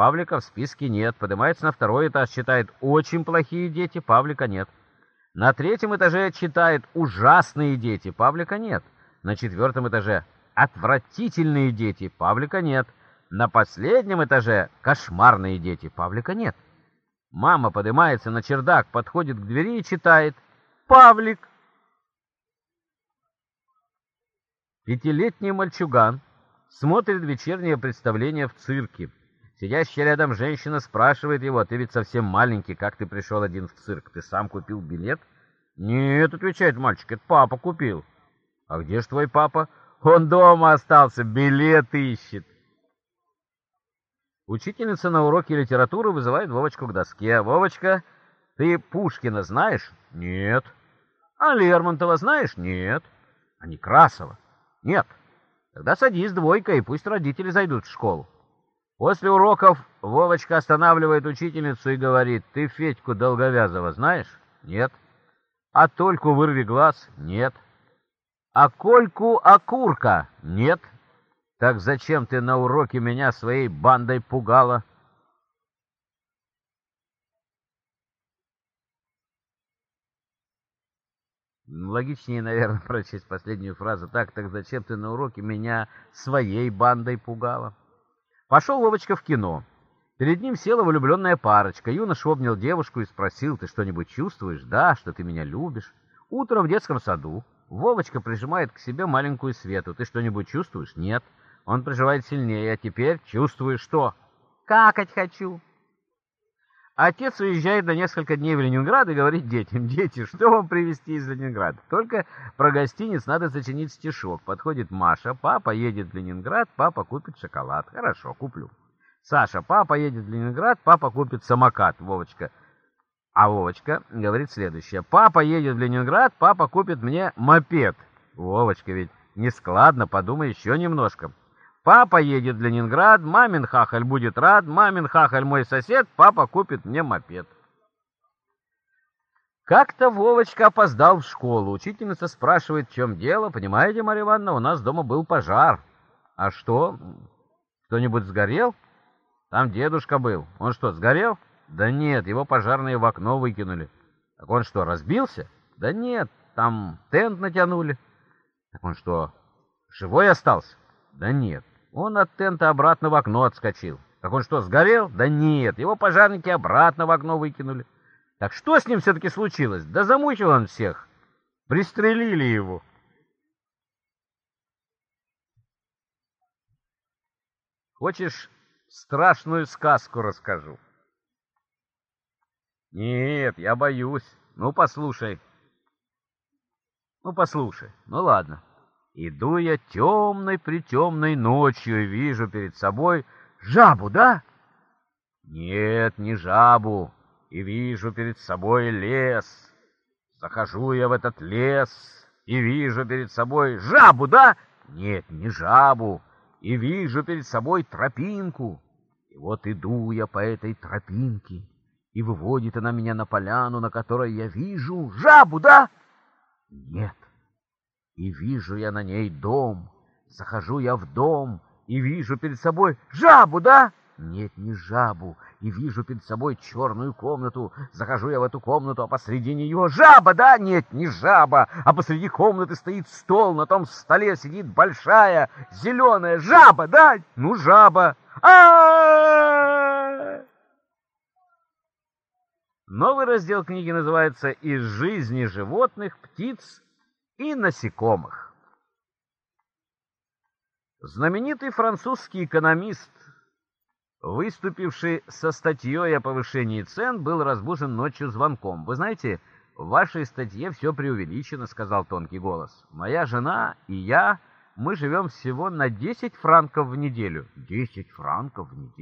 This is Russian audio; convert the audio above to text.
Павлика в списке нет. Поднимается на второй этаж, читает «Очень плохие дети», Павлика нет. На третьем этаже читает «Ужасные дети», Павлика нет. На четвертом этаже «Отвратительные дети», Павлика нет. На последнем этаже «Кошмарные дети», Павлика нет. Мама поднимается на чердак, подходит к двери и читает «Павлик». Пятилетний мальчуган смотрит вечернее представление в цирке. Сидящая рядом женщина спрашивает его, «Ты ведь совсем маленький, как ты пришел один в цирк? Ты сам купил билет?» «Нет», — отвечает мальчик, — «это папа купил». «А где ж твой папа?» «Он дома остался, билет ищет». Учительница на уроке литературы вызывает Вовочку к доске. «Вовочка, ты Пушкина знаешь?» «Нет». «А Лермонтова знаешь?» «Нет». «А Некрасова?» «Нет». «Тогда садись двойка, и пусть родители зайдут в школу». После уроков Вовочка останавливает учительницу и говорит, «Ты Федьку Долговязова знаешь?» «Нет». «А Тольку вырви глаз?» «Нет». «А Кольку Окурка?» «Нет». Так зачем ты на уроке меня своей бандой пугала? Логичнее, наверное, прочесть последнюю фразу. Так, так зачем ты на уроке меня своей бандой пугала? Пошел Вовочка в кино. Перед ним села влюбленная парочка. Юноша обнял девушку и спросил, ты что-нибудь чувствуешь? Да, что ты меня любишь. Утром в детском саду. Вовочка прижимает к себе маленькую Свету. Ты что-нибудь чувствуешь? Нет. Он проживает сильнее, а теперь чувствую что? Какать хочу. Отец уезжает на несколько дней в Ленинград и говорит детям, «Дети, что вам привезти из Ленинграда? Только про гостиниц надо сочинить стишок». Подходит Маша, «Папа едет в Ленинград, папа купит шоколад». «Хорошо, куплю». Саша, «Папа едет в Ленинград, папа купит самокат». Вовочка. А Вовочка говорит следующее, «Папа едет в Ленинград, папа купит мне мопед». Вовочка ведь нескладно, подумай еще немножко. Папа едет в Ленинград, мамин хахаль будет рад, мамин хахаль мой сосед, папа купит мне мопед. Как-то Вовочка опоздал в школу. Учительница спрашивает, в чем дело. Понимаете, Марья Ивановна, у нас дома был пожар. А что? Кто-нибудь сгорел? Там дедушка был. Он что, сгорел? Да нет, его пожарные в окно выкинули. Так он что, разбился? Да нет, там тент натянули. Так он что, живой остался? Да нет. Он от тента обратно в окно отскочил. Так он что, сгорел? Да нет, его пожарники обратно в окно выкинули. Так что с ним все-таки случилось? Да замучил он всех. Пристрелили его. Хочешь, страшную сказку расскажу? Нет, я боюсь. Ну, послушай. Ну, послушай. Ну, ладно. Иду я темной-притемной ночью и вижу перед собой жабу, да? Нет, не жабу, и вижу перед собой лес. Захожу я в этот лес и вижу перед собой жабу, да? Нет, не жабу, и вижу перед собой тропинку. И вот иду я по этой тропинке, и выводит она меня на поляну, на которой я вижу жабу, да? Нет. И вижу я на ней дом. Захожу я в дом и вижу перед собой жабу, да? Нет, не жабу. И вижу перед собой черную комнату. Захожу я в эту комнату, а посреди нее жаба, да? Нет, не жаба. А посреди комнаты стоит стол. На том столе сидит большая зеленая жаба, да? Ну, жаба. а Новый раздел книги называется «Из жизни животных, птиц и насекомых. Знаменитый французский экономист, выступивший со статьей о повышении цен, был разбужен ночью звонком. «Вы знаете, в вашей статье все преувеличено», — сказал тонкий голос. «Моя жена и я, мы живем всего на 10 франков в неделю». «10 франков в неделю?»